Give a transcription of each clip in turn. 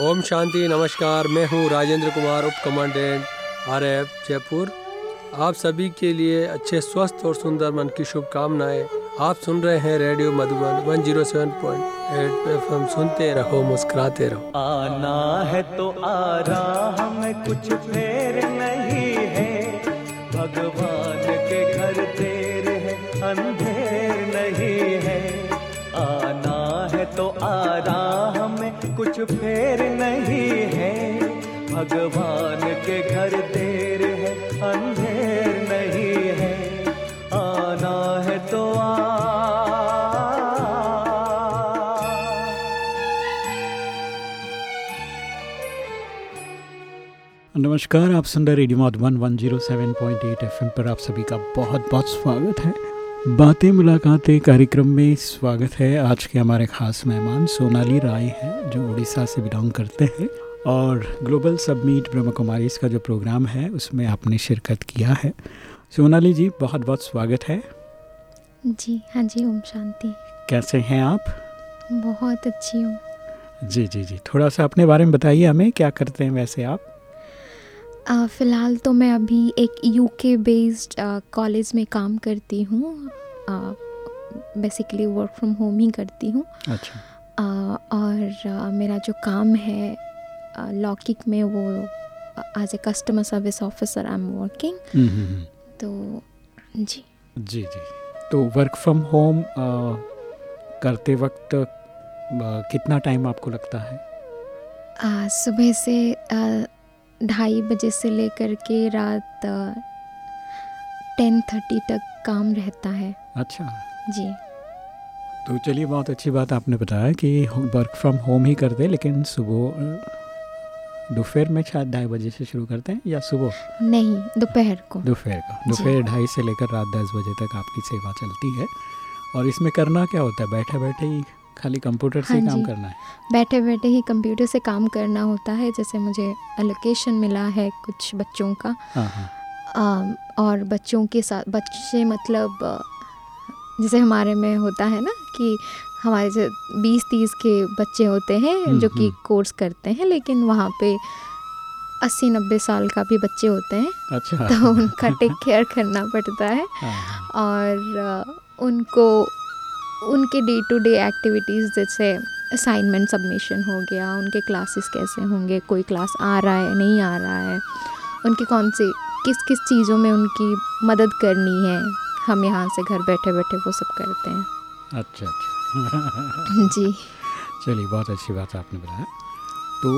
ओम शांति, नमस्कार, मैं हूँ राजेंद्र कुमार, उप कमांडेंट आर एफ़ जयपुर। आप सभी के लिए अच्छे, स्वस्थ और सुंदर मन की शुभकामनाएँ आप सुन रहे हैं रेडियो मधुबन 107.8 हम सुनते रहो, मुस्कुराते रहो। आना है तो आ रहा हमें कुछ फेर नमस्कार आप सुन रहे रेडियो मधुबन 107.8 एफएम पर आप सभी का बहुत बहुत स्वागत है। बातें मुलाकातें कार्यक्रम में स्वागत है आज के हमारे खास मेहमान सोनाली राय हैं जो उड़ीसा से बिलोंग करते हैं और ग्लोबल सबमीट ब्रह्म कुमारी का जो प्रोग्राम है उसमें आपने शिरकत किया है। सोनाली जी बहुत बहुत स्वागत है। जी हाँ जी ओम शांति। कैसे हैं आप? बहुत अच्छी हूँ। जी जी जी थोड़ा सा अपने बारे में बताइए हमें क्या करते हैं वैसे आप? फ़िलहाल तो मैं अभी एक यूके बेस्ड कॉलेज में काम करती हूँ। बेसिकली वर्क फ्रॉम होम ही करती हूँ। अच्छा। आ, और आ, मेरा जो काम है लॉकिक में वो as a customer service officer I am working. तो जी। जी जी। तो वर्क फ्रॉम होम करते वक्त अ, कितना टाइम आपको लगता है? सुबह से आ, ढाई बजे से लेकर के रात टेन थर्टी तक काम रहता है। अच्छा। जी। तो चलिए बहुत अच्छी बात आपने बताया कि वर्क फ्रॉम होम ही करते हैं लेकिन सुबह दोपहर में शायद ढाई बजे से शुरू करते हैं या सुबह? नहीं दोपहर को। दोपहर का। दोपहर ढाई से लेकर रात दस बजे तक आपकी सेवा चलती है। और इसमें करना क्या होता है? बैठे बैठे ही खाली कंप्यूटर से हाँ काम करना है। बैठे बैठे ही कंप्यूटर से काम करना होता है जैसे मुझे एलोकेशन मिला है कुछ बच्चों का। हाँ हाँ। और बच्चों के साथ बच्चे मतलब जैसे हमारे में होता है ना कि हमारे से बीस तीस के बच्चे होते हैं जो कि हम्म। कोर्स करते हैं लेकिन वहाँ पे अस्सी नब्बे साल का भी बच्चे होते हैं। अच्छा। तो उनका टेक केयर करना पड़ता हाँ, हाँ, और उनको उनके डे टू डे एक्टिविटीज़ जैसे असाइनमेंट सबमिशन हो गया उनके क्लासेस कैसे होंगे कोई क्लास आ रहा है नहीं आ रहा है उनकी कौन सी किस किस चीज़ों में उनकी मदद करनी है हम यहाँ से घर बैठे बैठे वो सब करते हैं। अच्छा अच्छा। जी। चलिए बहुत अच्छी बात आपने बताया। तो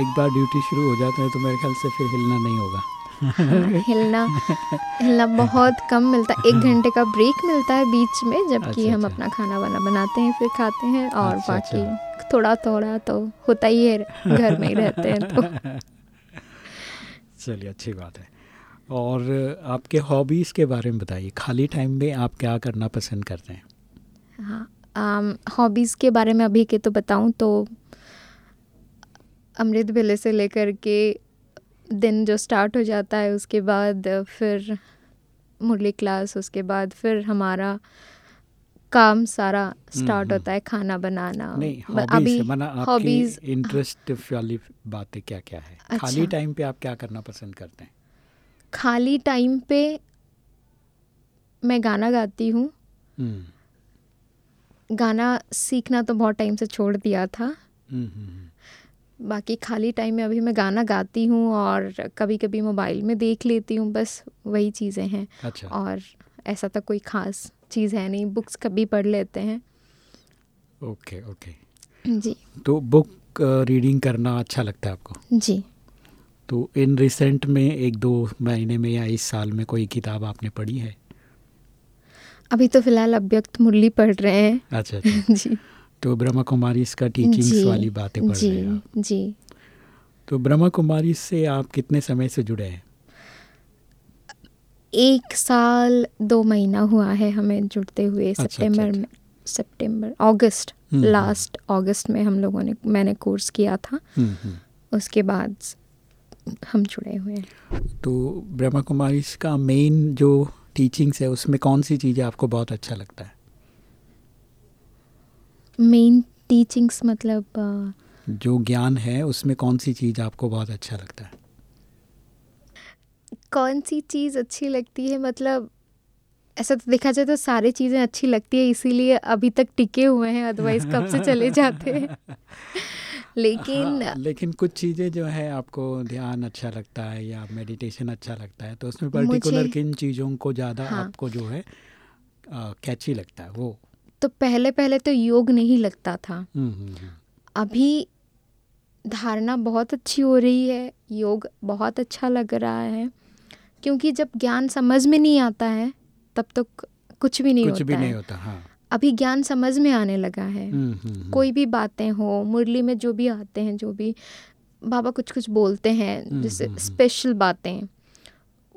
एक बार ड्यूटी शुरू हो जाता है तो मेरे ख्याल से फिर हिलना नहीं होगा। हिलना हिलना बहुत कम मिलता है। एक घंटे का ब्रेक मिलता है बीच में जबकि अच्छा, हम अच्छा। अपना खाना वाना बनाते हैं फिर खाते हैं और अच्छा, बाकी थोड़ा थोड़ा तो होता ही है घर में ही रहते हैं तो। चलिए अच्छी बात है। और आपके हॉबीज़ के बारे में बताइए खाली टाइम में आप क्या करना पसंद करते हैं? हाँ हॉबीज़ के बारे में अभी के तो बताऊँ तो अमृत वेले से लेकर के दिन जो स्टार्ट हो जाता है उसके बाद फिर मुरली क्लास उसके बाद फिर हमारा काम सारा स्टार्ट। होता है खाना बनाना नहीं हॉबीज इंटरेस्ट वाली बातें क्या क्या है अच्छा, खाली। टाइम पे आप क्या करना पसंद करते हैं खाली टाइम पे मैं गाना गाती हूँ हम्म, गाना सीखना तो बहुत टाइम से छोड़ दिया था। बाकी खाली टाइम में अभी मैं गाना गाती हूँ और कभी कभी मोबाइल में देख लेती हूँ बस वही चीज़ें हैं। अच्छा। और ऐसा तो कोई ख़ास चीज़ है नहीं बुक्स कभी पढ़ लेते हैं। ओके ओके जी। तो बुक रीडिंग करना अच्छा लगता है आपको? जी। तो इन रिसेंट में एक दो महीने में या इस साल में कोई किताब आपने पढ़ी है? अभी तो फ़िलहाल अभ्यक्त मुरली पढ़ रहे हैं। अच्छा अच्छा। जी। तो ब्रह्मा कुमारी इसका टीचिंग्स वाली बातें पढ़ जी रहे हैं जी। तो ब्रह्मा कुमारी से आप कितने समय से जुड़े हैं? एक साल दो महीना हुआ है हमें जुड़ते हुए अच्छा, सितंबर अच्छा। में सितंबर अगस्त हम्म, लास्ट अगस्त में हम लोगों ने मैंने कोर्स किया था। हम्म, हम्म। उसके बाद हम जुड़े हुए हैं। तो ब्रह्मा कुमारी का मेन जो टीचिंग्स है उसमें कौन सी चीज़ें आपको बहुत अच्छा लगता है? मेन टीचिंग्स मतलब अ, जो ज्ञान है उसमें कौन सी चीज़ आपको बहुत अच्छा लगता है? कौन सी चीज़ अच्छी लगती है? मतलब ऐसा तो देखा जाए तो सारी चीज़ें अच्छी लगती है इसीलिए अभी तक टिके हुए हैं अदरवाइज़ कब से चले जाते हैं? लेकिन हाँ, लेकिन कुछ चीज़ें जो है आपको ध्यान अच्छा लगता है या मेडिटेशन अच्छा लगता है तो उसमें पर्टिकुलर किन चीज़ों को ज़्यादा हाँ। आपको जो है कैची लगता है वो? तो पहले पहले तो योग नहीं लगता था हम्म, हम्म, हम्म। अभी धारणा बहुत अच्छी हो रही है योग बहुत अच्छा लग रहा है क्योंकि जब ज्ञान समझ में नहीं आता है तब तो कुछ भी नहीं कुछ होता भी नहीं होता हाँ अभी ज्ञान समझ में आने लगा है हम्म, हम्म, हम्म। कोई भी बातें हो मुरली में जो भी आते हैं जो भी बाबा कुछ कुछ बोलते हैं जैसे। स्पेशल बातें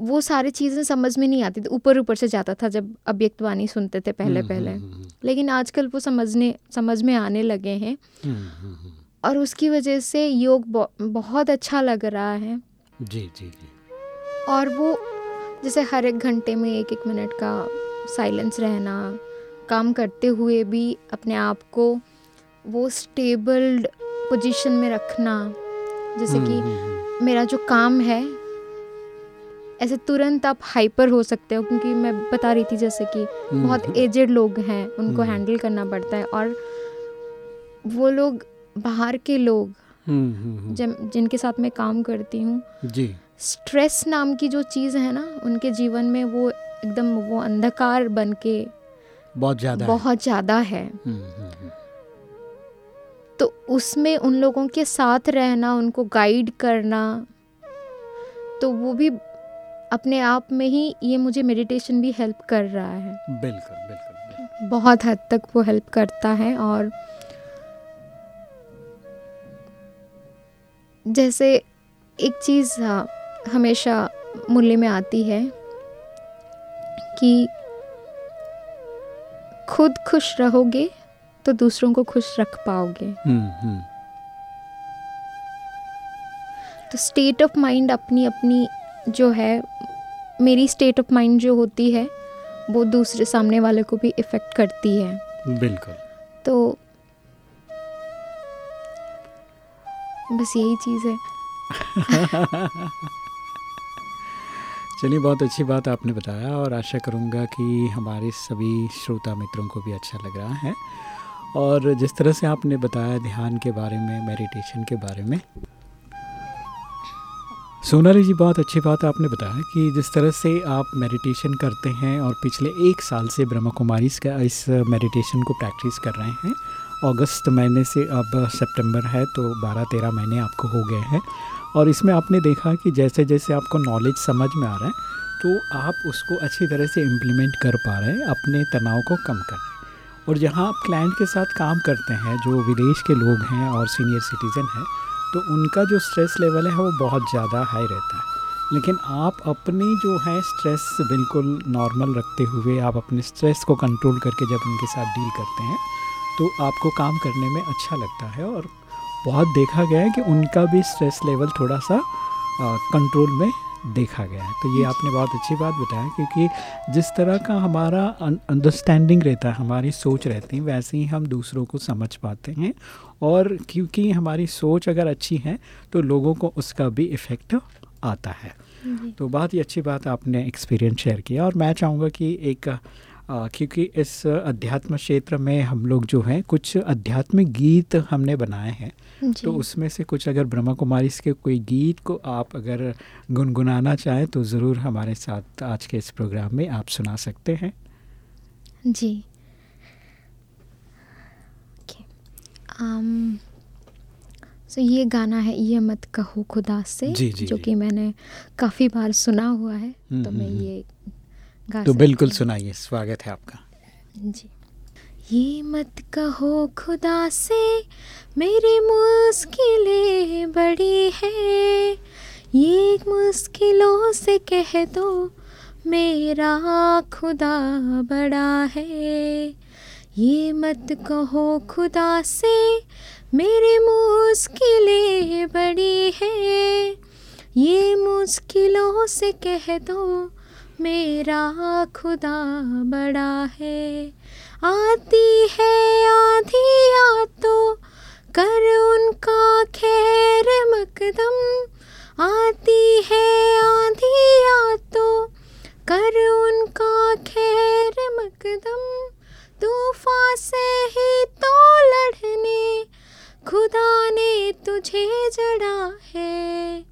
वो सारी चीज़ें समझ में नहीं आती थी ऊपर ऊपर से जाता था जब अव्यक्तवाणी सुनते थे पहले हम्म, पहले। हम्म, हम्म, लेकिन आजकल वो समझने समझ में आने लगे हैं। और उसकी वजह से योग बहुत अच्छा लग रहा है। जी जी जी। और वो जैसे हर एक घंटे में एक एक मिनट का साइलेंस रहना काम करते हुए भी अपने आप को वो स्टेबल्ड पोजीशन में रखना जैसे कि। मेरा जो काम है ऐसे तुरंत आप हाइपर हो सकते हो क्योंकि मैं बता रही थी जैसे कि बहुत हम्म, एजेड लोग हैं उनको हम्म। हैंडल करना पड़ता है और वो लोग बाहर के लोग हम्म, हम्म, हम्म। जब जिनके साथ मैं काम करती हूँ जी स्ट्रेस नाम की जो चीज़ है ना उनके जीवन में वो एकदम वो अंधकार बन के बहुत ज़्यादा है। बहुत ज़्यादा है हम्म, हम्म, हम्म। तो उसमें उन लोगों के साथ रहना उनको गाइड करना तो वो भी अपने आप में ही ये मुझे मेडिटेशन भी हेल्प कर रहा है बिल्कुल बिल्कुल। बहुत हद तक वो हेल्प करता है और जैसे एक चीज़ हाँ, हमेशा मूल्य में आती है कि खुद खुश रहोगे तो दूसरों को खुश रख पाओगे हम्म, हम्म। तो स्टेट ऑफ़ माइंड अपनी अपनी जो है मेरी स्टेट ऑफ़ माइंड जो होती है वो दूसरे सामने वाले को भी इफ़ेक्ट करती है। बिल्कुल। तो बस यही चीज़ है। चलिए बहुत अच्छी बात आपने बताया और आशा करूँगा कि हमारे सभी श्रोता मित्रों को भी अच्छा लग रहा है। और जिस तरह से आपने बताया ध्यान के बारे में मेडिटेशन के बारे में सोनाली जी, बहुत अच्छी बात आपने बताया कि जिस तरह से आप मेडिटेशन करते हैं और पिछले एक साल से ब्रह्मा कुमारी इस मेडिटेशन को प्रैक्टिस कर रहे हैं। अगस्त महीने से अब सितंबर है तो 12-13 महीने आपको हो गए हैं। और इसमें आपने देखा कि जैसे जैसे आपको नॉलेज समझ में आ रहा है तो आप उसको अच्छी तरह से इम्प्लीमेंट कर पा रहे हैं, अपने तनाव को कम कर रहे हैं। और जहाँ आप क्लाइंट के साथ काम करते हैं, जो विदेश के लोग हैं और सीनियर सिटीज़न हैं तो उनका जो स्ट्रेस लेवल है, वो बहुत ज़्यादा हाई रहता है। लेकिन आप अपनी जो है स्ट्रेस बिल्कुल नॉर्मल रखते हुए, आप अपने स्ट्रेस को कंट्रोल करके जब उनके साथ डील करते हैं तो आपको काम करने में अच्छा लगता है और बहुत देखा गया है कि उनका भी स्ट्रेस लेवल थोड़ा सा कंट्रोल में देखा गया है। तो ये आपने बहुत अच्छी बात बताया क्योंकि जिस तरह का हमारा अंडरस्टैंडिंग रहता है हमारी सोच रहती है वैसे ही हम दूसरों को समझ पाते हैं। और क्योंकि हमारी सोच अगर अच्छी है तो लोगों को उसका भी इफ़ेक्ट आता है। तो बहुत ही अच्छी बात आपने एक्सपीरियंस शेयर किया और मैं चाहूँगा कि एक क्योंकि इस अध्यात्म क्षेत्र में हम लोग जो हैं कुछ आध्यात्मिक गीत हमने बनाए हैं। तो उसमें से कुछ अगर ब्रह्मा कुमारी के कोई गीत को आप अगर गुनगुनाना चाहें तो ज़रूर हमारे साथ आज के इस प्रोग्राम में आप सुना सकते हैं। जी। um, सो ये गाना है ये मत कहो खुदा से जी, जी, जो कि मैंने काफ़ी बार सुना हुआ है। हम्म, तो मैं हम्म, ये तो बिल्कुल सुनाइए स्वागत है आपका। जी। ये मत कहो खुदा से मेरी मुश्किलें बड़ी है। ये मुश्किलों से कह दो मेरा खुदा बड़ा है। ये मत कहो खुदा से मेरी मुश्किलें बड़ी है। ये मुश्किलों से कह दो मेरा खुदा बड़ा है। आती है आधिया तो कर उनका खैर मकदम। आती है आधिया तो कर उनका खैर मकदम। तूफा से ही तो लड़ने, खुदा ने तुझे जड़ा है।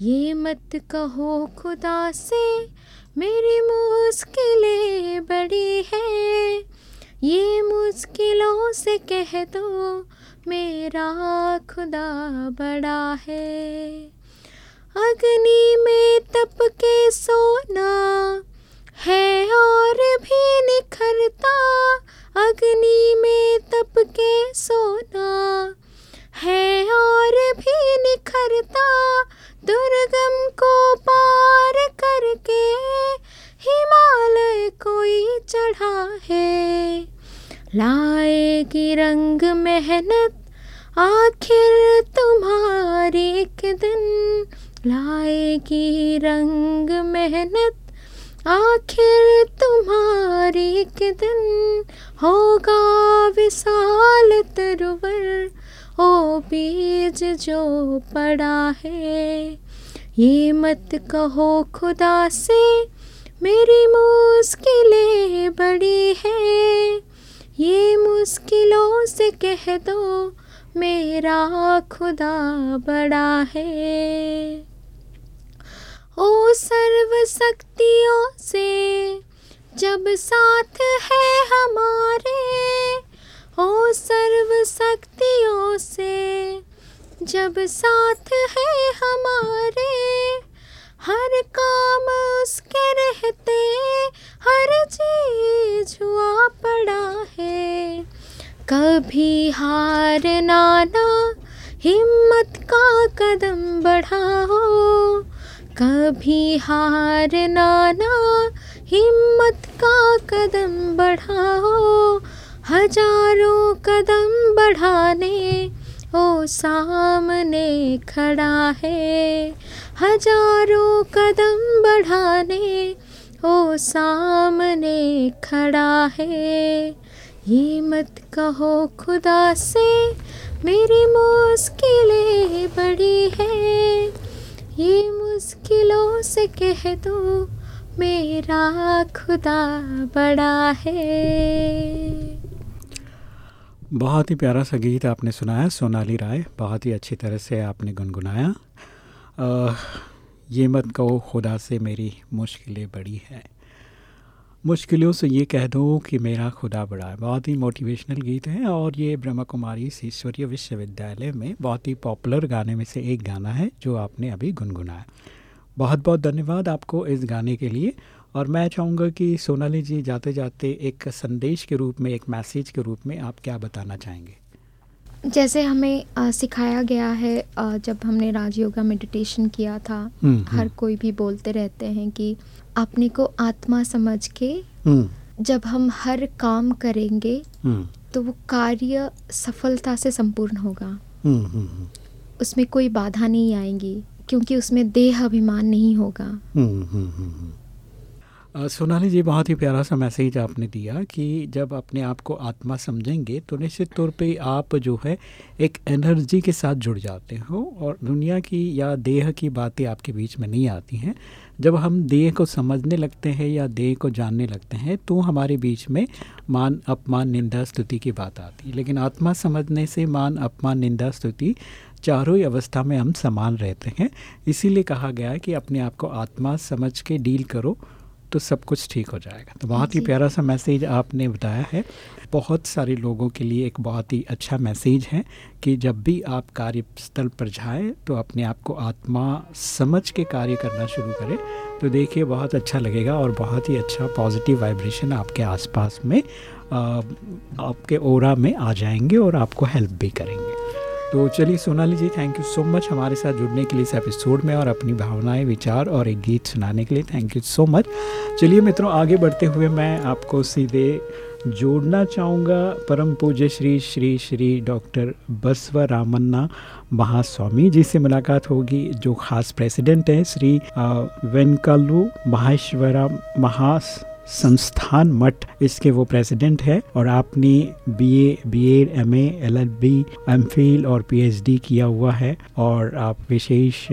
ये मत कहो खुदा से मेरी मुश्किलें बड़ी है। ये मुश्किलों से कह दो, मेरा खुदा बड़ा है। अग्नि में तप के सोना है और भी निखरता। अग्नि में तप के सोना है और भी निखरता दुर्गम को पार करके हिमालय कोई चढ़ा है। लाएगी रंग मेहनत, आखिर तुम्हारी एक दिन। लाएगी रंग मेहनत, आखिर तुम्हारी एक दिन। होगा विशाल तरवर ओ बीज जो पड़ा है, ये मत कहो खुदा से, मेरी मुश्किलें बड़ी है, ये मुश्किलों से कह दो, मेरा खुदा बड़ा है। ओ सर्व शक्तियों से, जब साथ है हमारे जब साथ है हमारे, हर काम उसके रहते, हर चीज़ हुआ पड़ा है। कभी हार नाना, हिम्मत का कदम बढ़ाओ कभी हार नाना, हिम्मत का कदम बढ़ाओ हज़ारों कदम बढ़ाने ओ सामने खड़ा है। हज़ारों कदम बढ़ाने, ओ सामने खड़ा है। ये मत कहो खुदा से, मेरी मुश्किलें बड़ी है। ये मुश्किलों से कह दो, मेरा खुदा बड़ा है। बहुत ही प्यारा सा गीत आपने सुनाया, सोनाली राय। बहुत ही अच्छी तरह से आपने गुनगुनाया। ये मत कहो, खुदा से मेरी मुश्किलें बड़ी है। मुश्किलों से ये कह दो कि मेरा खुदा बड़ा है। बहुत ही मोटिवेशनल गीत है और ये ब्रह्मा कुमारी ईश्वरीय विश्वविद्यालय में बहुत ही पॉपुलर गाने में से एक गाना है जो आपने अभी गुनगुनाया। बहुत बहुत धन्यवाद आपको इस गाने के लिए। और मैं चाहूँगा कि सोनाली जी जाते जाते एक संदेश के रूप में एक मैसेज के रूप में आप क्या बताना चाहेंगे? जैसे हमें आ, सिखाया गया है आ, जब हमने राजयोगा मेडिटेशन किया था हम्म, हम्म। हर कोई भी बोलते रहते हैं कि अपने को आत्मा समझ के हम्म, जब हम हर काम करेंगे तो वो कार्य सफलता से संपूर्ण होगा। उसमें कोई बाधा नहीं आएँगी क्योंकि उसमें देह अभिमान नहीं होगा। सोनाली जी, बहुत ही प्यारा सा मैसेज आपने दिया कि जब अपने आप को आत्मा समझेंगे तो निश्चित तौर पे आप जो है एक एनर्जी के साथ जुड़ जाते हो और दुनिया की या देह की बातें आपके बीच में नहीं आती हैं। जब हम देह को समझने लगते हैं या देह को जानने लगते हैं तो हमारे बीच में मान, अपमान, निंदा, स्तुति की बात आती है। लेकिन आत्मा समझने से मान, अपमान, निंदा, स्तुति चारों ही अवस्था में हम समान रहते हैं। इसीलिए कहा गया है कि अपने आप को आत्मा समझ के डील करो तो सब कुछ ठीक हो जाएगा। तो बहुत ही प्यारा सा मैसेज आपने बताया है। बहुत सारे लोगों के लिए एक बहुत ही अच्छा मैसेज है कि जब भी आप कार्यस्थल पर जाए तो अपने आप को आत्मा समझ के कार्य करना शुरू करें। तो देखिए बहुत अच्छा लगेगा और बहुत ही अच्छा पॉजिटिव वाइब्रेशन आपके आसपास में आ, आपके ओरा में आ जाएँगे और आपको हेल्प भी करेंगे। तो चलिए Sonali ji thank you so much हमारे साथ जुड़ने के लिए इस एपिसोड में और अपनी भावनाएँ, विचार और एक गीत सुनाने के लिए थैंक यू सो मच चलिए मित्रों, आगे बढ़ते हुए मैं आपको सीधे जोड़ना चाहूँगा। परम पूज्य श्री श्री श्री डॉक्टर बसव रामन्ना महास्वामी जी से मुलाकात होगी, जो खास प्रेसिडेंट हैं, श्री वेंकल्लू माहेश्वरा महा संस्थान मठ इसके वो प्रेसिडेंट है और आपने BA, BEd, MA, LLB, MPhil और पीएचडी किया हुआ है और आप विशेष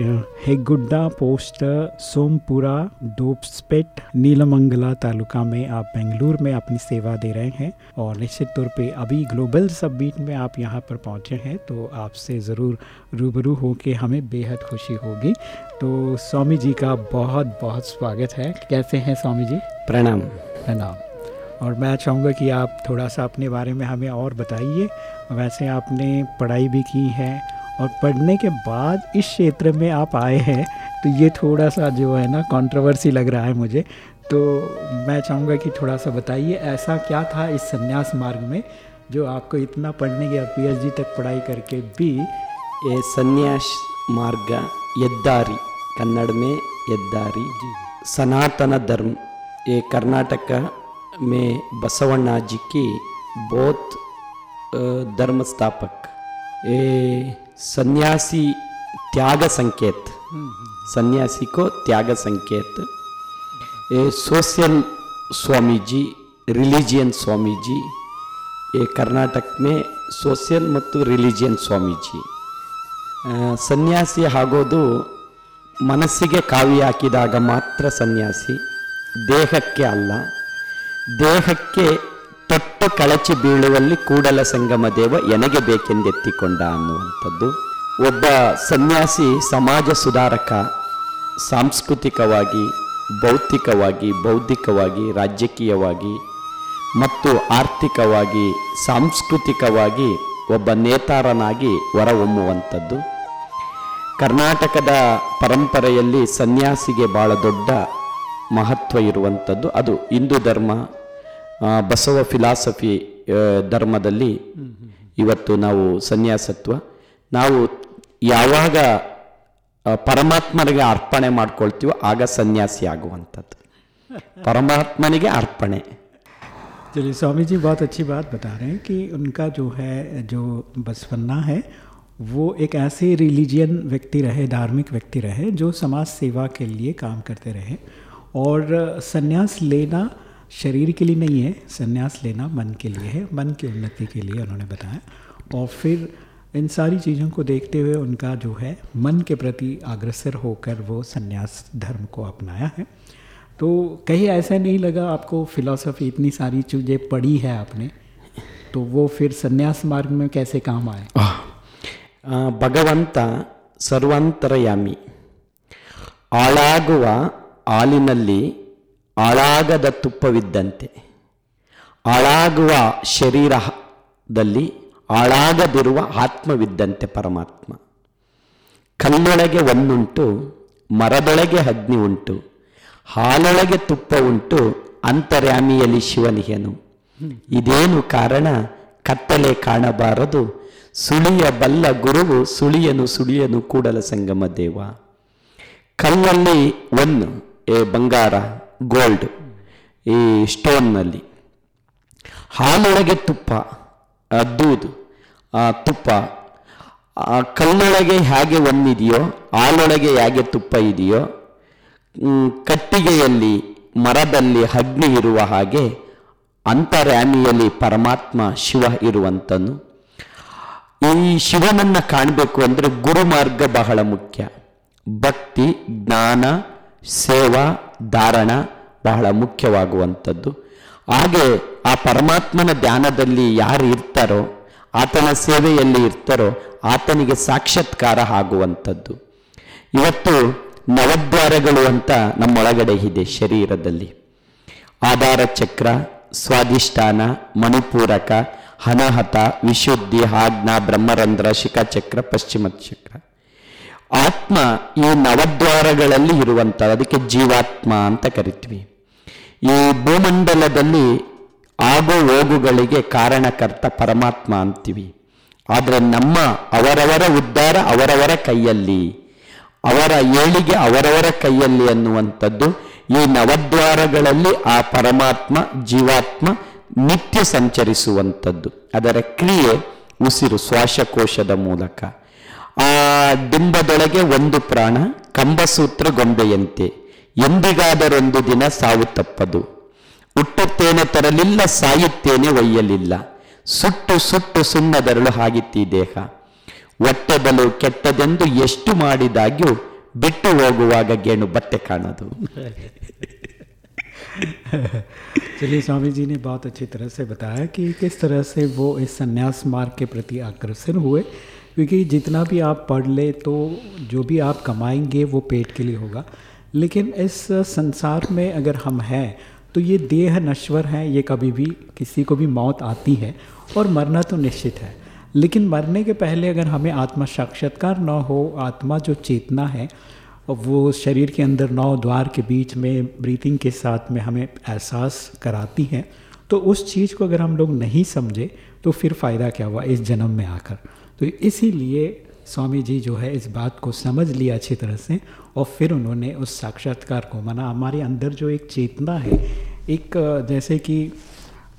हेगुड्डा पोस्ट सोमपुरा डोपस्पेट नीलमंगला तालुका में आप बेंगलुरु में अपनी सेवा दे रहे हैं और निश्चित तौर पे अभी ग्लोबल सबमिट में आप यहाँ पर पहुँचे हैं तो आपसे ज़रूर रूबरू हो हमें बेहद खुशी होगी। तो स्वामी जी का बहुत बहुत स्वागत है। कैसे हैं स्वामी जी? प्रणाम। प्रणाम। और मैं चाहूँगा कि आप थोड़ा सा अपने बारे में हमें और बताइए। वैसे आपने पढ़ाई भी की है और पढ़ने के बाद इस क्षेत्र में आप आए हैं तो ये थोड़ा सा जो है ना कंट्रोवर्सी लग रहा है मुझे। तो मैं चाहूँगा कि थोड़ा सा बताइए ऐसा क्या था इस संन्यास मार्ग में जो आपको इतना पढ़ने गया पीएचडी तक पढ़ाई करके भी ये संन्यास मार्ग यद्दारी कन्नड़ में यद्दारी सनातन धर्म ये कर्नाटक में बसवण्णा जी की बहुत अ, धर्म स्थापक ये सन्यासी त्याग संकेत सन्यासी को त्याग संकेत ये सोशल स्वामी जी रिलीजियन स्वामी जी ये कर्नाटक में ಸೋಷಿಯಲ್ ಮತ್ತು ರಿಲಿಜಿಯನ್ ಸ್ವಾಮೀಜಿ ಆ, ಸನ್ಯಾಸಿ ಆಗೋದು ಮನಸ್ಸಿಗೆ ಕಾವಿ ಹಾಕಿದಾಗ ಮಾತ್ರ ಸನ್ಯಾಸಿ, ದೇಹಕ್ಕೆ ಅಲ್ಲ. ದೇಹಕ್ಕೆ ತೊಟ್ಟು ಕಳಚಿ ಬೀಳುವಲ್ಲಿ ಕೂಡಲ ಸಂಗಮ ದೇವ ಎನಗೆ ಬೇಕೆಂದೆತ್ತಿಕೊಂಡ ಅನ್ನುವಂಥದ್ದು. ಒಬ್ಬ ಸನ್ಯಾಸಿ ಸಮಾಜ ಸುಧಾರಕ, ಸಾಂಸ್ಕೃತಿಕವಾಗಿ, ಭೌತಿಕವಾಗಿ, ಬೌದ್ಧಿಕವಾಗಿ, ರಾಜಕೀಯವಾಗಿ ಮತ್ತು ಆರ್ಥಿಕವಾಗಿ, ಸಾಂಸ್ಕೃತಿಕವಾಗಿ ಒಬ್ಬ ನೇತಾರನಾಗಿ ಹೊರಹೊಮ್ಮುವಂಥದ್ದು ಕರ್ನಾಟಕದ ಪರಂಪರೆಯಲ್ಲಿ ಸನ್ಯಾಸಿಗೆ ಬಹಳ ದೊಡ್ಡ ಮಹತ್ವ ಇರುವಂಥದ್ದು ಅದು ಹಿಂದೂ ಧರ್ಮ ಆ, ಬಸವ ಫಿಲಾಸಫಿ ಆ, ಧರ್ಮದಲ್ಲಿ ಇವತ್ತು ನಾವು ಸನ್ಯಾಸತ್ವ ನಾವು ಯಾವಾಗ ಆ, ಪರಮಾತ್ಮನಿಗೆ ಅರ್ಪಣೆ ಮಾಡ್ಕೊಳ್ತೀವೋ ಆಗ ಸನ್ಯಾಸಿ ಆಗುವಂಥದ್ದು ಪರಮಾತ್ಮನಿಗೆ ಅರ್ಪಣೆ चलिए स्वामी जी बहुत अच्छी बात बता रहे हैं कि उनका जो है जो बसवन्ना है वो एक ऐसे रिलीजियन व्यक्ति रहे, धार्मिक व्यक्ति रहे, जो समाज सेवा के लिए काम करते रहे। और संन्यास लेना शरीर के लिए नहीं है, संन्यास लेना मन के लिए है, मन की उन्नति के लिए उन्होंने बताया। और फिर इन सारी चीज़ों को देखते हुए उनका जो है, मन के प्रति अग्रसर होकर वो संन्यास धर्म को अपनाया है। तो कहीं ऐसा नहीं लगा आपको फिलॉसफी इतनी सारी चीज़ें पढ़ी है आपने तो वो फिर संन्यास मार्ग में कैसे काम आए? ಭಗವಂತ ಸರ್ವಾಂತರಯಾಮಿ. ಆಳಾಗುವ ಹಾಲಿನಲ್ಲಿ ಆಳಾಗದ ತುಪ್ಪವಿದ್ದಂತೆ. ಆಳಾಗುವ ಶರೀರದಲ್ಲಿ ಆಳಾಗದಿರುವ ಆತ್ಮವಿದ್ದಂತೆ ಪರಮಾತ್ಮ. ಕಲ್ಲೊಳಗೆ ಒಂದುಂಟು, ಮರದೊಳಗೆ ಅಗ್ನಿ ಉಂಟು, ಹಾಲೊಳಗೆ ತುಪ್ಪ ಉಂಟು, ಅಂತರ್ಯಾಮಿಯಲ್ಲಿ ಶಿವನಿಗೆನು. ಇದೇನು ಕಾರಣ? ಕತ್ತಲೆ ಕಾಣಬಾರದು ಸುಳಿಯ ಬಲ್ಲ ಗುರುವು ಸುಳಿಯನು ಸುಳಿಯನು ಕೂಡಲ ಸಂಗಮ ದೇವ. ಕಲ್ಲಲ್ಲಿ ಒಂದು, ಏ ಬಂಗಾರ ಗೋಲ್ಡ್ ಈ ಸ್ಟೋನ್ನಲ್ಲಿ ಹಾಲೊಳಗೆ ತುಪ್ಪ, ಅದ್ದುವುದು. ದೂದು ಆ ತುಪ್ಪ, ಆ ಕಲ್ಲೊಳಗೆ ಹೇಗೆ ಒಂದಿದೆಯೋ, ಹಾಲೊಳಗೆ ಹೇಗೆ ತುಪ್ಪ ಇದೆಯೋ ಕಟ್ಟಿಗೆಯಲ್ಲಿ, ಮರದಲ್ಲಿ ಅಗ್ನಿ ಇರುವ ಹಾಗೆ ಅಂತರ್ಯಾಮಿಯಲ್ಲಿ ಪರಮಾತ್ಮ ಶಿವ ಇರುವಂತನು. ಈ ಶಿವನನ್ನ ಕಾಣಬೇಕು ಅಂದ್ರೆ ಗುರು ಮಾರ್ಗ ಬಹಳ ಮುಖ್ಯ. ಭಕ್ತಿ, ಜ್ಞಾನ, ಸೇವಾ, ಧಾರಣ ಬಹಳ ಮುಖ್ಯವಾಗುವಂಥದ್ದು. ಹಾಗೆ ಆ ಪರಮಾತ್ಮನ ಧ್ಯಾನದಲ್ಲಿ ಯಾರು ಇರ್ತಾರೋ, ಆತನ ಸೇವೆಯಲ್ಲಿ ಇರ್ತಾರೋ, ಆತನಿಗೆ ಸಾಕ್ಷಾತ್ಕಾರ ಆಗುವಂಥದ್ದು. ಇವತ್ತು ನವದ್ವಾರಗಳು ಅಂತ ನಮ್ಮೊಳಗಡೆ ಇದೆ ಶರೀರದಲ್ಲಿ. ಆಧಾರ ಚಕ್ರ, ಸ್ವಾಧಿಷ್ಠಾನ, ಮಣಿಪೂರಕ ಅನಾಹತ ವಿಶುದ್ಧಿ, ಆಜ್ಞ, ಬ್ರಹ್ಮರಂಧ್ರ, ಶಿಖಚಕ್ರ ಪಶ್ಚಿಮ ಚಕ್ರ ಆತ್ಮ ಈ ನವದ್ವಾರಗಳಲ್ಲಿ ಇರುವಂತ ಅದಕ್ಕೆ ಜೀವಾತ್ಮ ಅಂತ ಕರಿತೀವಿ. ಈ ಭೂಮಂಡಲದಲ್ಲಿ ಆಗೋ ಹೋಗುಗಳಿಗೆ ಕಾರಣಕರ್ತ ಪರಮಾತ್ಮ ಅಂತೀವಿ. ಆದರೆ ನಮ್ಮ ಅವರವರ ಉದ್ಧಾರ ಅವರವರ ಕೈಯಲ್ಲಿ. ಅವರ ಏಳಿಗೆ ಅವರವರ ಕೈಯಲ್ಲಿ ಅನ್ನುವಂಥದ್ದು ಈ ನವದ್ವಾರಗಳಲ್ಲಿ ಆ ಪರಮಾತ್ಮ, ಜೀವಾತ್ಮ ನಿತ್ಯ ಸಂಚರಿಸುವಂಥದ್ದು. ಅದರ ಕ್ರಿಯೆ ಉಸಿರು ಶ್ವಾಸಕೋಶದ ಮೂಲಕ. ಆ ಡಿಂಬದೊಳಗೆ ಒಂದು ಪ್ರಾಣ, ಕಂಬಸೂತ್ರ ಗೊಂಬೆಯಂತೆ. ಎಂದಿಗಾದರೊಂದು ದಿನ ಸಾವು ತಪ್ಪದು. ಹುಟ್ಟುತ್ತೇನೆ ತರಲಿಲ್ಲ, ಸಾಯುತ್ತೇನೆ ಒಯ್ಯಲಿಲ್ಲ. ಸುಟ್ಟು ಸುಟ್ಟು ಸುಣ್ಣದರಳು ಹಾಗಿತ್ತಿ ದೇಹ. ಹೊಟ್ಟೆ ಬಲು ಕೆಟ್ಟದೆಂದು ಎಷ್ಟು ಮಾಡಿದಾಗ್ಯೂ ಬಿಟ್ಟು ಹೋಗುವಾಗ ಗೇಣು ಬಟ್ಟೆ ಕಾಣೋದು. चलिए स्वामी जी ने बहुत अच्छी तरह से बताया कि किस तरह से वो इस संन्यास मार्ग के प्रति अग्रसर हुए, क्योंकि जितना भी आप पढ़ ले तो जो भी आप कमाएँगे वो पेट के लिए होगा। लेकिन इस संसार में अगर हम हैं तो ये देह नश्वर है, ये कभी भी किसी को भी मौत आती है और मरना तो निश्चित है। लेकिन मरने के पहले अगर हमें आत्मा साक्षात्कार न हो, आत्मा जो चेतना है वो शरीर के अंदर नौ द्वार के बीच में ब्रीथिंग के साथ में हमें एहसास कराती हैं। तो उस चीज़ को अगर हम लोग नहीं समझे तो फिर फ़ायदा क्या हुआ इस जन्म में आकर? तो इसीलिए स्वामी जी जो है इस बात को समझ लिया अच्छी तरह से और फिर उन्होंने उस साक्षात्कार को माना। हमारे अंदर जो एक चेतना है, एक, जैसे कि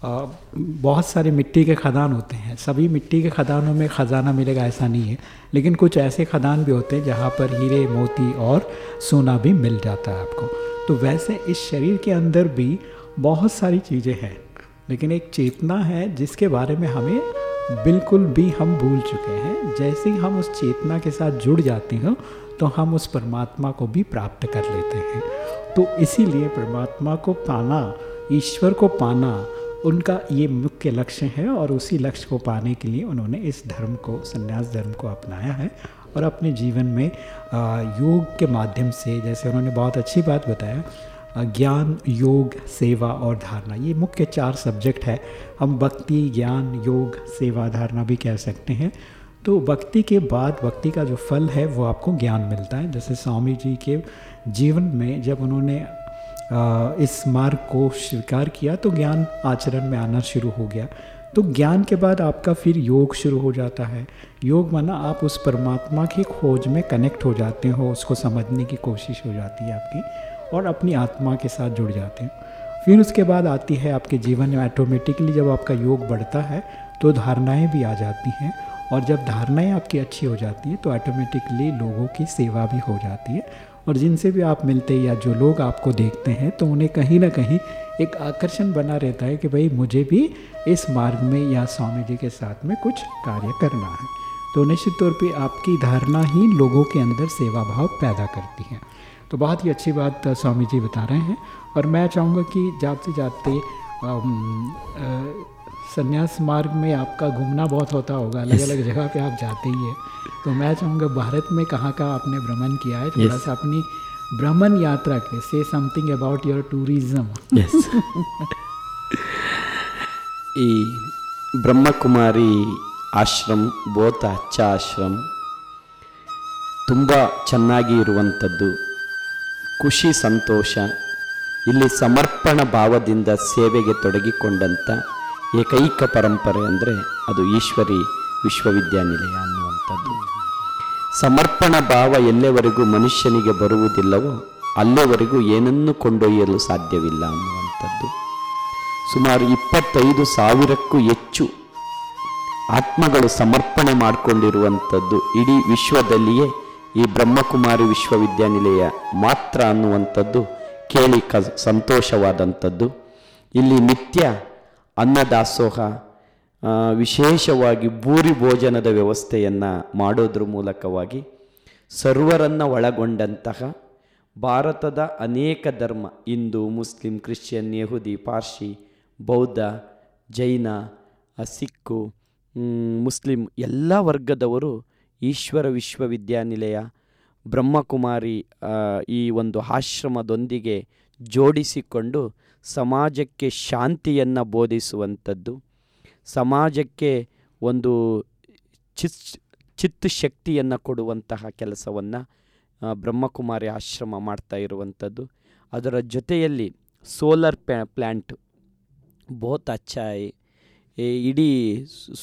बहुत सारे मिट्टी के खदान होते हैं। सभी मिट्टी के खदानों में ख़जाना मिलेगा, ऐसा नहीं है। लेकिन कुछ ऐसे खदान भी होते हैं, जहाँ पर हीरे, मोती और सोना भी मिल जाता है आपको। तो वैसे इस शरीर के अंदर भी बहुत सारी चीज़ें हैं, लेकिन एक चेतना है जिसके बारे में हमें बिल्कुल भी हम भूल चुके हैं। जैसे ही हम उस चेतना के साथ जुड़ जाते हैं तो हम उस परमात्मा को भी प्राप्त कर लेते हैं। तो इसीलिए परमात्मा को पाना, ईश्वर को पाना उनका ये मुख्य लक्ष्य है और उसी लक्ष्य को पाने के लिए उन्होंने इस धर्म को, संन्यास धर्म को अपनाया है और अपने जीवन में योग के माध्यम से, जैसे उन्होंने बहुत अच्छी बात बताया ज्ञान, योग, सेवा और धारणा, ये मुख्य चार सब्जेक्ट है। हम भक्ति, ज्ञान, योग, सेवा, धारणा भी कह सकते हैं। तो भक्ति के बाद, भक्ति का जो फल है, वो आपको ज्ञान मिलता है। जैसे स्वामी जी के जीवन में जब उन्होंने इस मार्ग को स्वीकार किया तो ज्ञान आचरण में आना शुरू हो गया। तो ज्ञान के बाद आपका फिर योग शुरू हो जाता है। योग माना आप उस परमात्मा की खोज में कनेक्ट हो जाते हो, उसको समझने की कोशिश हो जाती है आपकी और अपनी आत्मा के साथ जुड़ जाते हैं। फिर उसके बाद आती है आपके जीवन में ऑटोमेटिकली जब आपका योग बढ़ता है तो धारणाएँ भी आ जाती हैं और जब धारणाएँ आपकी अच्छी हो जाती हैं तो ऑटोमेटिकली लोगों की सेवा भी हो जाती है। और जिनसे भी आप मिलते हैं या जो लोग आपको देखते हैं तो उन्हें कहीं ना कहीं एक आकर्षण बना रहता है कि भाई मुझे भी इस मार्ग में या स्वामी जी के साथ में कुछ कार्य करना है। तो निश्चित तौर पे आपकी धारणा ही लोगों के अंदर सेवा भाव पैदा करती है। तो बहुत ही अच्छी बात स्वामी जी बता रहे हैं और मैं चाहूँगा कि जाते जाते संन्यास मार्ग में आपका घूमना बहुत होता होगा अलग अलग जगह पे आप जाते ही है तो मैं चाहूँगा भारत में कहाँ कहाँ आपने भ्रमण किया है थोड़ा Yes. सा अपनी भ्रमण यात्रा के से something about your tourism yes ಈ ಬ್ರಹ್ಮಕುಮಾರಿ ಆಶ್ರಮ್ ಬೋತ ಅಚ್ಚ ಆಶ್ರಮ್ ತುಂಬ ಚೆನ್ನಾಗಿ ಇರುವಂಥದ್ದು ಖುಷಿ ಸಂತೋಷ ಇಲ್ಲಿ ಸಮರ್ಪಣ ಭಾವದಿಂದ ಸೇವೆಗೆ ತೊಡಗಿಕೊಂಡಂಥ ಏಕೈಕ ಪರಂಪರೆ ಅಂದರೆ ಅದು ಈಶ್ವರಿ ವಿಶ್ವವಿದ್ಯಾನಿಲಯ ಅನ್ನುವಂಥದ್ದು. ಸಮರ್ಪಣ ಭಾವ ಎಲ್ಲೆವರೆಗೂ ಮನುಷ್ಯನಿಗೆ ಬರುವುದಿಲ್ಲವೋ ಅಲ್ಲಿವರೆಗೂ ಏನನ್ನು ಕೊಂಡೊಯ್ಯಲು ಸಾಧ್ಯವಿಲ್ಲ ಅನ್ನುವಂಥದ್ದು. ಸುಮಾರು ಇಪ್ಪತ್ತೈದು ಸಾವಿರಕ್ಕೂ ಹೆಚ್ಚು ಆತ್ಮಗಳು ಸಮರ್ಪಣೆ ಮಾಡಿಕೊಂಡಿರುವಂಥದ್ದು ಇಡೀ ವಿಶ್ವದಲ್ಲಿಯೇ ಈ ಬ್ರಹ್ಮಕುಮಾರಿ ವಿಶ್ವವಿದ್ಯಾನಿಲಯ ಮಾತ್ರ ಅನ್ನುವಂಥದ್ದು ಕೇಳಿ ಕ, ಸಂತೋಷವಾದಂಥದ್ದು. ಇಲ್ಲಿ ನಿತ್ಯ ಅನ್ನದಾಸೋಹ ವಿಶೇಷವಾಗಿ ಭೂರಿ ಭೋಜನದ ವ್ಯವಸ್ಥೆಯನ್ನು ಮಾಡೋದ್ರ ಮೂಲಕವಾಗಿ ಸರ್ವರನ್ನು ಒಳಗೊಂಡಂತಹ ಭಾರತದ ಅನೇಕ ಧರ್ಮ, ಹಿಂದೂ, ಮುಸ್ಲಿಂ, ಕ್ರಿಶ್ಚಿಯನ್, ಯಹುದಿ, ಪಾರ್ಸಿ, ಬೌದ್ಧ, ಜೈನ ಸಿಕ್ಕು ಮುಸ್ಲಿಂ ಎಲ್ಲ ವರ್ಗದವರು ಈಶ್ವರ ವಿಶ್ವವಿದ್ಯಾನಿಲಯ, ಬ್ರಹ್ಮಕುಮಾರಿ ಈ ಒಂದು ಆಶ್ರಮದೊಂದಿಗೆ ಜೋಡಿಸಿಕೊಂಡು ಸಮಾಜಕ್ಕೆ ಶಾಂತಿಯನ್ನು ಬೋಧಿಸುವಂಥದ್ದು, ಸಮಾಜಕ್ಕೆ ಒಂದು ಚಿತ್ ಚಿತ್ತ ಶಕ್ತಿಯನ್ನು ಕೊಡುವಂತಹ ಕೆಲಸವನ್ನು ಬ್ರಹ್ಮಕುಮಾರಿ ಆಶ್ರಮ ಮಾಡ್ತಾ ಇರುವಂಥದ್ದು. ಅದರ ಜೊತೆಯಲ್ಲಿ ಸೋಲಾರ್ ಪ್ಯಾ ಪ್ಲ್ಯಾಂಟ್ ಬೋತ್ ಅಚ್ಚಾಯಿ ಇಡೀ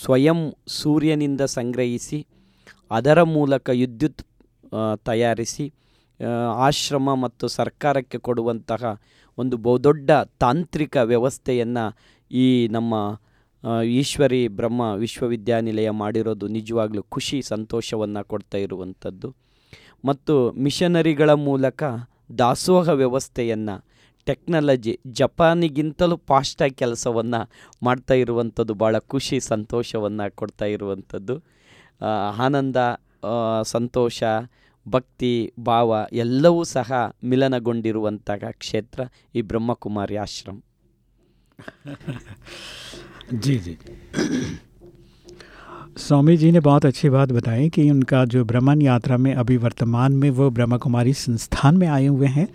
ಸ್ವಯಂ ಸೂರ್ಯನಿಂದ ಸಂಗ್ರಹಿಸಿ, ಅದರ ಮೂಲಕ ವಿದ್ಯುತ್ ತಯಾರಿಸಿ ಆಶ್ರಮ ಮತ್ತು ಸರ್ಕಾರಕ್ಕೆ ಕೊಡುವಂತಹ ಒಂದು ಬಹುದೊಡ್ಡ ತಾಂತ್ರಿಕ ವ್ಯವಸ್ಥೆಯನ್ನು ಈ ನಮ್ಮ ಈಶ್ವರಿ ಬ್ರಹ್ಮ ವಿಶ್ವವಿದ್ಯಾನಿಲಯ ಮಾಡಿರೋದು ನಿಜವಾಗ್ಲೂ ಖುಷಿ ಸಂತೋಷವನ್ನು ಕೊಡ್ತಾ ಇರುವಂಥದ್ದು. ಮತ್ತು ಮಿಷನರಿಗಳ ಮೂಲಕ ದಾಸೋಹ ವ್ಯವಸ್ಥೆಯನ್ನು, ಟೆಕ್ನಾಲಜಿ, ಜಪಾನಿಗಿಂತಲೂ ಫಾಸ್ಟಾಗಿ ಕೆಲಸವನ್ನು ಮಾಡ್ತಾ ಇರುವಂಥದ್ದು ಭಾಳ ಖುಷಿ ಸಂತೋಷವನ್ನು ಕೊಡ್ತಾ ಇರುವಂಥದ್ದು. ಆನಂದ ಸಂತೋಷ ಭಕ್ತಿ ಭಾವ ಎಲ್ಲವೂ ಸಹ ಮಿಲನಗೊಂಡಿರುವಂತಹ ಕ್ಷೇತ್ರ ಈ ಬ್ರಹ್ಮಕುಮಾರಿ ಆಶ್ರಮ जी जी स्वामी जी ने बहुत अच्छी बात बताई कि उनका जो भ्रमण यात्रा में अभी वर्तमान में वो ब्रह्मा कुमारी संस्थान में आए हुए हैं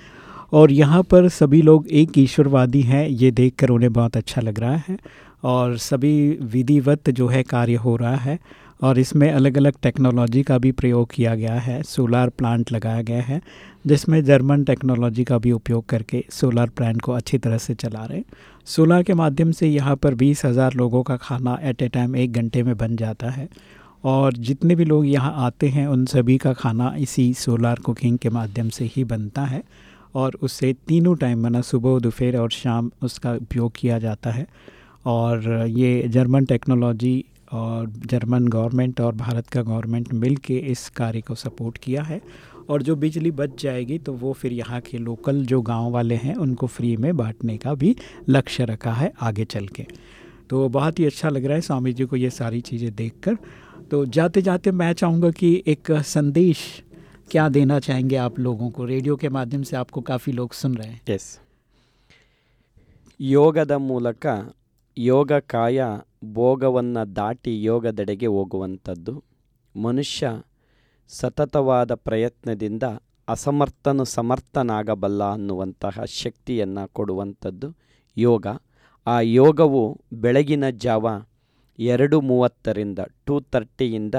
और यहाँ पर सभी लोग एक ईश्वरवादी हैं ये देखकर उन्हें बहुत अच्छा लग रहा है और सभी विधिवत जो है कार्य हो रहा है और इसमें अलग अलग टेक्नोलॉजी का भी प्रयोग किया गया है। सोलार प्लांट लगाया गया है, जिसमें जर्मन टेक्नोलॉजी का भी उपयोग करके सोलार प्लांट को अच्छी तरह से चला रहे सोलार के माध्यम से यहाँ पर बीस हज़ार लोगों का खाना एट ए टाइम एक घंटे में बन जाता है और जितने भी लोग यहाँ आते हैं, उन सभी का खाना इसी सोलार कुकिंग के माध्यम से ही बनता है और उससे तीनों टाइम माना सुबह, दोपहर और शाम उसका उपयोग किया जाता है। और ये जर्मन टेक्नोलॉजी और जर्मन गवर्नमेंट और भारत का गवर्नमेंट मिल के इस कार्य को सपोर्ट किया है और जो बिजली बच जाएगी तो वो फिर यहाँ के लोकल जो गांव वाले हैं उनको फ्री में बांटने का भी लक्ष्य रखा है आगे चल के तो बहुत ही अच्छा लग रहा है स्वामी जी को ये सारी चीज़ें देखकर तो जाते जाते मैं चाहूँगा कि एक संदेश क्या देना चाहेंगे आप लोगों को रेडियो के माध्यम से आपको काफ़ी लोग सुन रहे हैं ಎಸ್ ಯೋಗದ ಮೂಲಕ ಯೋಗ ಕಾಯ ಭೋಗವನ್ನು ದಾಟಿ ಯೋಗದೆಡೆಗೆ ಹೋಗುವಂಥದ್ದು. ಮನುಷ್ಯ ಸತತವಾದ ಪ್ರಯತ್ನದಿಂದ ಅಸಮರ್ಥನು ಸಮರ್ಥನಾಗಬಲ್ಲ ಅನ್ನುವಂತಹ ಶಕ್ತಿಯನ್ನು ಕೊಡುವಂಥದ್ದು ಯೋಗ. ಆ ಯೋಗವು ಬೆಳಗಿನ ಜಾವ ಎರಡು ಮೂವತ್ತರಿಂದ ಟೂ ತರ್ಟಿಯಿಂದ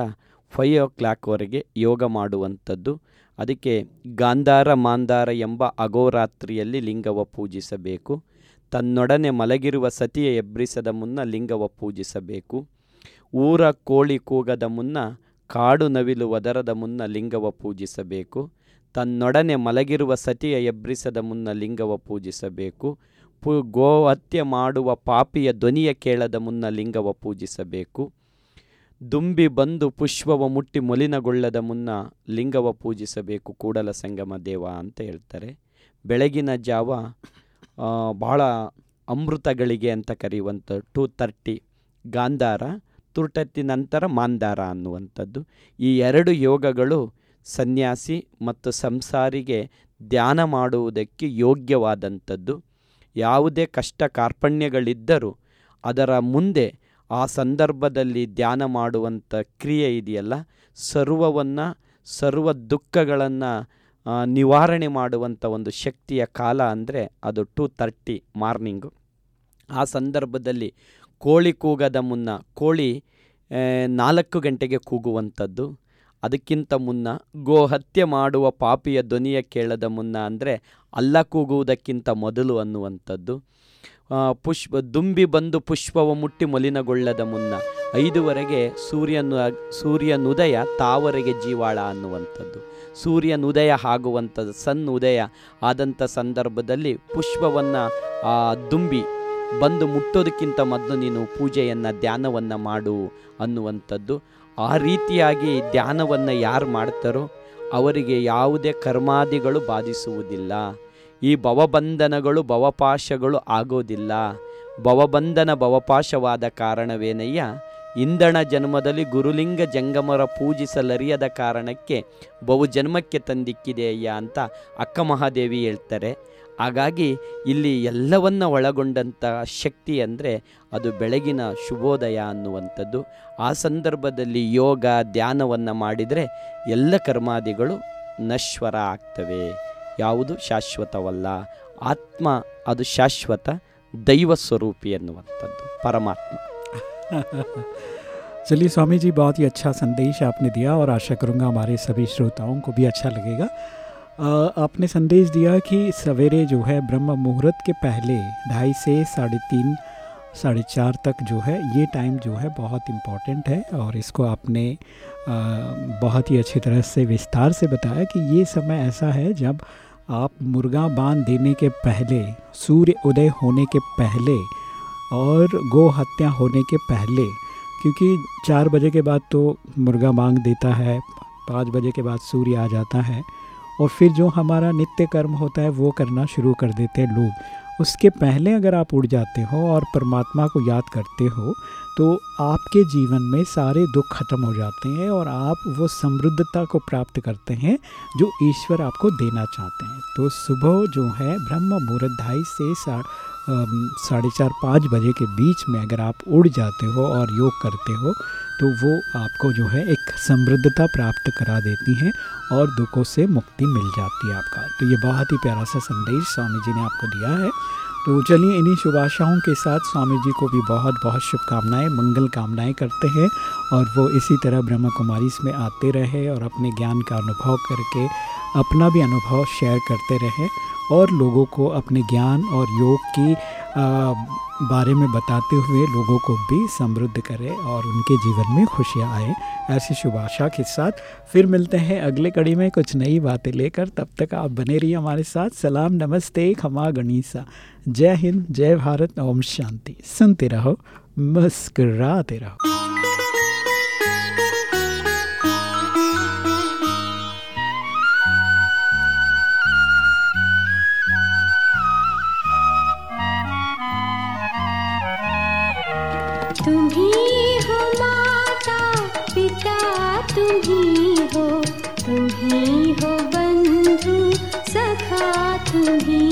ಫೈವ್ ಓ ಕ್ಲಾಕ್ವರೆಗೆ ಯೋಗ ಮಾಡುವಂಥದ್ದು. ಅದಕ್ಕೆ ಗಾಂಧಾರ ಮಾಂಧಾರ ಎಂಬ ಅಗೋರಾತ್ರಿಯಲ್ಲಿ ಲಿಂಗವ ಪೂಜಿಸಬೇಕು. ತನ್ನೊಡನೆ ಮಲಗಿರುವ ಸತಿಯ ಎಬ್ರಿಸದ ಮುನ್ನ ಲಿಂಗವ ಪೂಜಿಸಬೇಕು. ಊರ ಕೋಳಿ ಕೂಗದ ಮುನ್ನ, ಕಾಡು ನವಿಲು ಒದರದ ಮುನ್ನ ಲಿಂಗವ ಪೂಜಿಸಬೇಕು. ತನ್ನೊಡನೆ ಮಲಗಿರುವ ಸತಿಯ ಎಬ್ರಿಸದ ಮುನ್ನ ಲಿಂಗವ ಪೂಜಿಸಬೇಕು. ಪು, ಗೋ ಹತ್ಯೆ ಮಾಡುವ ಪಾಪಿಯ ಧ್ವನಿಯ ಕೇಳದ ಮುನ್ನ ಲಿಂಗವ ಪೂಜಿಸಬೇಕು. ದುಂಬಿ ಬಂದು ಪುಷ್ಪವ ಮುಟ್ಟಿ ಮೊಲಿನಗೊಳ್ಳದ ಮುನ್ನ ಲಿಂಗವ ಪೂಜಿಸಬೇಕು. ಕೂಡಲ ಸಂಗಮ ದೇವ ಅಂತ ಹೇಳ್ತಾರೆ. ಬೆಳಗಿನ ಜಾವ ಬಹಳ ಅಮೃತಗಳಿಗೆ ಅಂತ ಕರೆಯುವಂಥ ಟೂ ತರ್ಟಿ ಗಾಂಧಾರ, ತುರ್ಟತ್ತಿ ನಂತರ ಮಾಂದಾರ ಅನ್ನುವಂಥದ್ದು. ಈ ಎರಡು ಯೋಗಗಳು ಸನ್ಯಾಸಿ ಮತ್ತು ಸಂಸಾರಿಗೆ ಧ್ಯಾನ ಮಾಡುವುದಕ್ಕೆ ಯೋಗ್ಯವಾದಂಥದ್ದು. ಯಾವುದೇ ಕಷ್ಟ ಕಾರ್ಪಣ್ಯಗಳಿದ್ದರೂ ಅದರ ಮುಂದೆ ಆ ಸಂದರ್ಭದಲ್ಲಿ ಧ್ಯಾನ ಮಾಡುವಂಥ ಕ್ರಿಯೆ ಇದೆಯಲ್ಲ, ಸರ್ವವನ್ನು, ಸರ್ವ ದುಃಖಗಳನ್ನು ನಿವಾರಣೆ ಮಾಡುವಂಥ ಒಂದು ಶಕ್ತಿಯ ಕಾಲ ಅಂದರೆ ಅದು ಟು ತರ್ಟಿ ಮಾರ್ನಿಂಗು ಆ ಸಂದರ್ಭದಲ್ಲಿ ಕೋಳಿ ಕೂಗದ ಮುನ್ನ, ಕೋಳಿ ನಾಲ್ಕು ಗಂಟೆಗೆ ಕೂಗುವಂಥದ್ದು ಅದಕ್ಕಿಂತ ಮುನ್ನ ಗೋ ಹತ್ಯೆ ಮಾಡುವ ಪಾಪಿಯ ಧ್ವನಿಯ ಕೇಳದ ಮುನ್ನ ಅಂದರೆ ಅಲ್ಲ ಕೂಗುವುದಕ್ಕಿಂತ ಮೊದಲು ಅನ್ನುವಂಥದ್ದು. ಪುಷ್ಪ ದುಂಬಿ ಬಂದು ಪುಷ್ಪವ ಮುಟ್ಟಿ ಮಲಿನಗೊಳ್ಳದ ಮುನ್ನ ಐದುವರೆಗೆ ಸೂರ್ಯನು ಸೂರ್ಯನುದಯ ತಾವರೆಗೆ ಜೀವಾಳ ಅನ್ನುವಂಥದ್ದು. ಸೂರ್ಯನುದಯ ಆಗುವಂಥದ್ದು ಸನ್ ಉದಯ ಆದಂಥ ಸಂದರ್ಭದಲ್ಲಿ ಪುಷ್ಪವನ್ನು ದುಂಬಿ ಬಂದು ಮುಟ್ಟೋದಕ್ಕಿಂತ ಮೊದಲು ನೀನು ಪೂಜೆಯನ್ನು, ಧ್ಯಾನವನ್ನು ಮಾಡು ಅನ್ನುವಂಥದ್ದು. ಆ ರೀತಿಯಾಗಿ ಧ್ಯಾನವನ್ನು ಯಾರು ಮಾಡ್ತಾರೋ ಅವರಿಗೆ ಯಾವುದೇ ಕರ್ಮಾದಿಗಳು ಬಾಧಿಸುವುದಿಲ್ಲ. ಈ ಭವಬಂಧನಗಳು, ಭವಪಾಶಗಳು ಆಗೋದಿಲ್ಲ. ಭವಬಂಧನ, ಭವಪಾಶವಾದ ಕಾರಣವೇನಯ್ಯ? ಇಂದಣ ಜನ್ಮದಲ್ಲಿ ಗುರುಲಿಂಗ ಜಂಗಮರ ಪೂಜಿಸಲರಿಯದ ಕಾರಣಕ್ಕೆ ಬಹು ಜನ್ಮಕ್ಕೆ ತಂದಿಕ್ಕಿದೆಯಯ್ಯ ಅಂತ ಅಕ್ಕ ಮಹಾದೇವಿ ಹೇಳ್ತಾರೆ. ಹಾಗಾಗಿ ಇಲ್ಲಿ ಎಲ್ಲವನ್ನ ಒಳಗೊಂಡಂಥ ಶಕ್ತಿ ಅಂದರೆ ಅದು ಬೆಳಗಿನ ಶುಭೋದಯ ಅನ್ನುವಂಥದ್ದು. ಆ ಸಂದರ್ಭದಲ್ಲಿ ಯೋಗ, ಧ್ಯಾನವನ್ನು ಮಾಡಿದರೆ ಎಲ್ಲ ಕರ್ಮಾದಿಗಳು ನಶ್ವರ ಆಗ್ತವೆ. ಯಾವುದು ಶಾಶ್ವತವಲ್ಲ. ಆತ್ಮ ಅದು ಶಾಶ್ವತ ದೈವ ಸ್ವರೂಪಿ ಎನ್ನುವಂಥದ್ದು ಪರಮಾತ್ಮ. चलिए स्वामी जी, बहुत ही अच्छा संदेश आपने दिया और आशा करूँगा हमारे सभी श्रोताओं को भी अच्छा लगेगा। आपने संदेश दिया कि सवेरे जो है ब्रह्म मुहूर्त के पहले ढाई से साढ़े तीन, साढ़े चार तक जो है, ये टाइम जो है बहुत इंपॉर्टेंट है और इसको आपने बहुत ही अच्छी तरह से विस्तार से बताया कि ये समय ऐसा है जब आप मुर्गा बाँध देने के पहले, सूर्य उदय होने के पहले और गो हत्या होने के पहले, क्योंकि चार बजे के बाद तो मुर्गा मांग देता है, पाँच बजे के बाद सूर्य आ जाता है, और फिर जो हमारा नित्य कर्म होता है वो करना शुरू कर देते हैं लोग। उसके पहले अगर आप उड़ जाते हो और परमात्मा को याद करते हो तो आपके जीवन में सारे दुख खत्म हो जाते हैं और आप वो समृद्धता को प्राप्त करते हैं जो ईश्वर आपको देना चाहते हैं। तो सुबह जो है ब्रह्म मुहूर्त ढाई से साढ़े चार पाँच बजे के बीच में अगर आप उड़ जाते हो और योग करते हो तो वो आपको जो है एक समृद्धता प्राप्त करा देती हैं और दुखों से मुक्ति मिल जाती है आपका। तो ये बहुत ही प्यारा सा संदेश स्वामी जी ने आपको दिया है। तो चलिए इन्हीं शुभ आशाओं के साथ स्वामी जी को भी बहुत बहुत शुभकामनाएँ, मंगल कामनाएँ करते हैं और वो इसी तरह ब्रह्मा कुमारी में आते रहे और अपने ज्ञान का अनुभव करके अपना भी अनुभव शेयर करते रहे। और लोगों को अपने ज्ञान और योग की बारे में बताते हुए लोगों को भी समृद्ध करें और उनके जीवन में खुशियाँ आए। ऐसी शुभ आशा के साथ फिर मिलते हैं अगले कड़ी में कुछ नई बातें लेकर। तब तक आप बने रहिए हमारे साथ। सलाम, नमस्ते, खमा गणिसा। जय हिंद, जय भारत, ओम शांति। सुनते रहो, मुस्कराते रहो। जो